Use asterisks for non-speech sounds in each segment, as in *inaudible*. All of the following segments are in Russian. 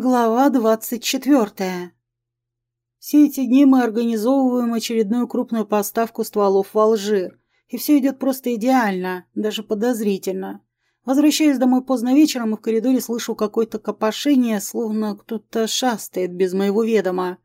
Глава двадцать четвертая. Все эти дни мы организовываем очередную крупную поставку стволов в Алжир, и все идет просто идеально, даже подозрительно. Возвращаюсь домой поздно вечером и в коридоре слышу какое-то копошение, словно кто-то шастает без моего ведома.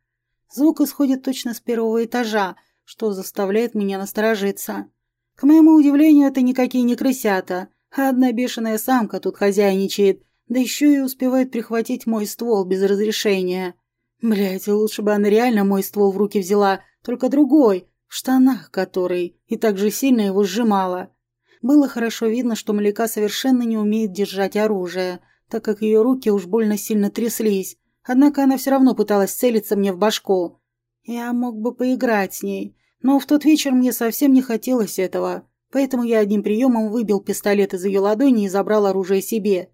Звук исходит точно с первого этажа, что заставляет меня насторожиться. К моему удивлению, это никакие не крысята, а одна бешеная самка тут хозяйничает – да еще и успевает прихватить мой ствол без разрешения. Блять, лучше бы она реально мой ствол в руки взяла, только другой, в штанах который, и так же сильно его сжимала. Было хорошо видно, что Маляка совершенно не умеет держать оружие, так как ее руки уж больно сильно тряслись. Однако она все равно пыталась целиться мне в башку. Я мог бы поиграть с ней, но в тот вечер мне совсем не хотелось этого, поэтому я одним приемом выбил пистолет из ее ладони и забрал оружие себе.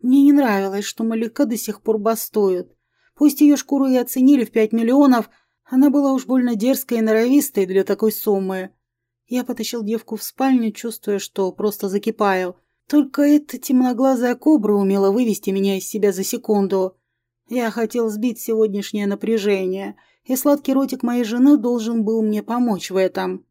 Мне не нравилось, что Малика до сих пор бастует. Пусть ее шкуру и оценили в пять миллионов, она была уж больно дерзкой и норовистой для такой суммы. Я потащил девку в спальню, чувствуя, что просто закипаю. Только эта темноглазая кобра умела вывести меня из себя за секунду. Я хотел сбить сегодняшнее напряжение, и сладкий ротик моей жены должен был мне помочь в этом.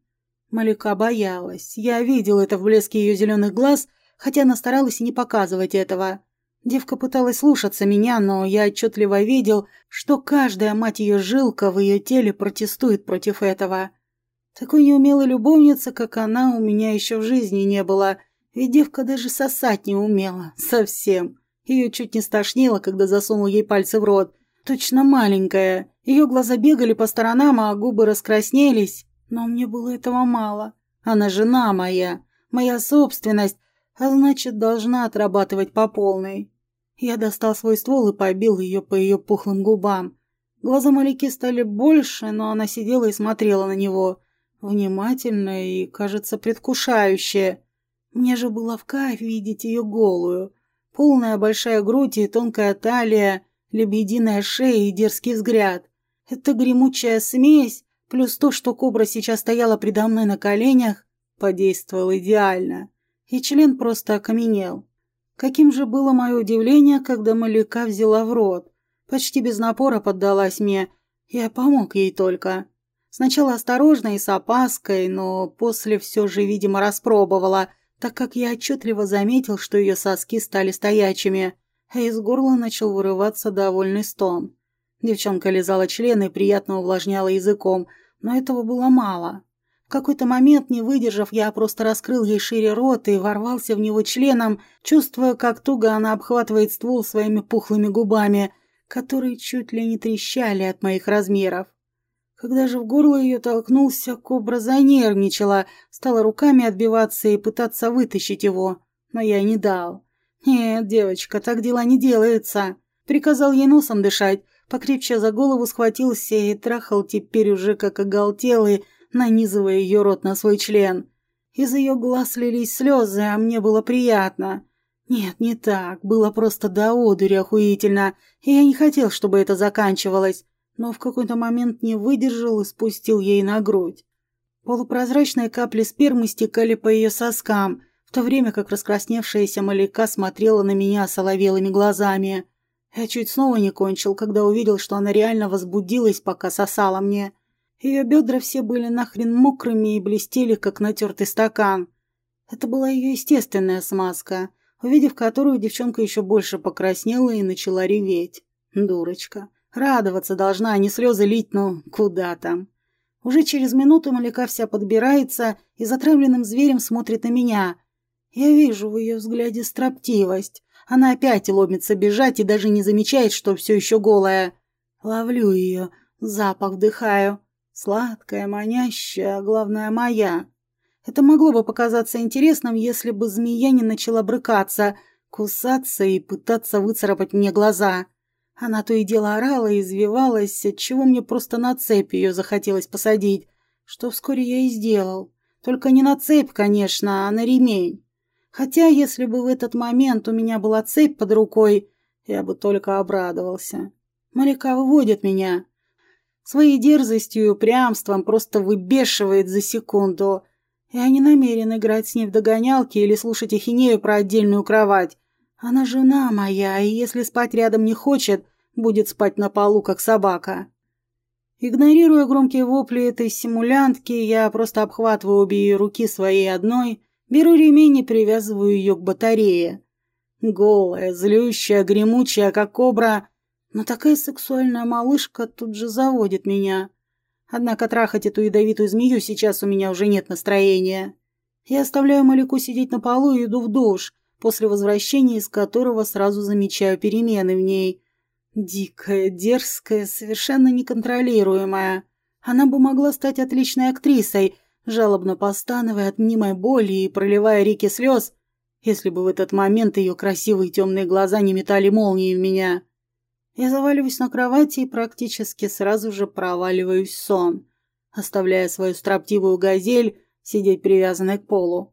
Малика боялась. Я видел это в блеске ее зеленых глаз, хотя она старалась и не показывать этого. Девка пыталась слушаться меня, но я отчетливо видел, что каждая, мать ее, жилка в ее теле протестует против этого. Такой неумелой любовницы, как она, у меня еще в жизни не было, ведь девка даже сосать не умела. *laughs* Совсем. Ее чуть не стошнило, когда засунул ей пальцы в рот. Точно маленькая. Ее глаза бегали по сторонам, а губы раскраснелись. Но мне было этого мало. Она жена моя, моя собственность, а значит, должна отрабатывать по полной. Я достал свой ствол и побил ее по ее пухлым губам. Глаза Малики стали больше, но она сидела и смотрела на него. Внимательно и, кажется, предвкушающе. Мне же было в кайф видеть ее голую. Полная большая грудь и тонкая талия, лебединая шея и дерзкий взгляд. Эта гремучая смесь, плюс то, что кобра сейчас стояла предо мной на коленях, подействовал идеально и член просто окаменел. Каким же было мое удивление, когда Малика взяла в рот. Почти без напора поддалась мне. Я помог ей только. Сначала осторожно и с опаской, но после все же, видимо, распробовала, так как я отчетливо заметил, что ее соски стали стоячими, а из горла начал вырываться довольный стон. Девчонка лизала член и приятно увлажняла языком, но этого было мало. Какой-то момент, не выдержав, я просто раскрыл ей шире рот и ворвался в него членом, чувствуя, как туго она обхватывает ствол своими пухлыми губами, которые чуть ли не трещали от моих размеров. Когда же в горло ее толкнулся, кобра занервничала, стала руками отбиваться и пытаться вытащить его, но я не дал. «Нет, девочка, так дела не делаются», приказал ей носом дышать, покрепче за голову схватился и трахал теперь уже как оголтелый, нанизывая ее рот на свой член. Из ее глаз лились слезы, а мне было приятно. Нет, не так, было просто до одури охуительно, и я не хотел, чтобы это заканчивалось, но в какой-то момент не выдержал и спустил ей на грудь. Полупрозрачные капли спермы стекали по ее соскам, в то время как раскрасневшаяся Маляка смотрела на меня соловелыми глазами. Я чуть снова не кончил, когда увидел, что она реально возбудилась, пока сосала мне. Ее бедра все были нахрен мокрыми и блестели, как натертый стакан. Это была ее естественная смазка, увидев которую девчонка еще больше покраснела и начала реветь. Дурочка. Радоваться должна, а не слезы лить, ну, куда там. Уже через минуту Маляка вся подбирается и затравленным зверем смотрит на меня. Я вижу в ее взгляде строптивость. Она опять ломится бежать и даже не замечает, что все еще голая. Ловлю ее, запах вдыхаю. Сладкая, манящая, а главное, моя. Это могло бы показаться интересным, если бы змея не начала брыкаться, кусаться и пытаться выцарапать мне глаза. Она то и дело орала и извивалась, отчего мне просто на цепь ее захотелось посадить, что вскоре я и сделал. Только не на цепь, конечно, а на ремень. Хотя, если бы в этот момент у меня была цепь под рукой, я бы только обрадовался. Моряка выводит меня, Своей дерзостью и упрямством просто выбешивает за секунду. Я не намерен играть с ней в догонялки или слушать ахинею про отдельную кровать. Она жена моя, и если спать рядом не хочет, будет спать на полу, как собака. Игнорируя громкие вопли этой симулянтки, я просто обхватываю обе ее руки своей одной, беру ремень и привязываю ее к батарее. Голая, злющая, гремучая, как кобра, но такая сексуальная малышка тут же заводит меня. Однако трахать эту ядовитую змею сейчас у меня уже нет настроения. Я оставляю Малику сидеть на полу и иду в душ, после возвращения из которого сразу замечаю перемены в ней. Дикая, дерзкая, совершенно неконтролируемая. Она бы могла стать отличной актрисой, жалобно постановая от мнимой боли и проливая реки слез, если бы в этот момент ее красивые темные глаза не метали молнии в меня. Я заваливаюсь на кровати и практически сразу же проваливаюсь в сон, оставляя свою строптивую газель сидеть привязанной к полу.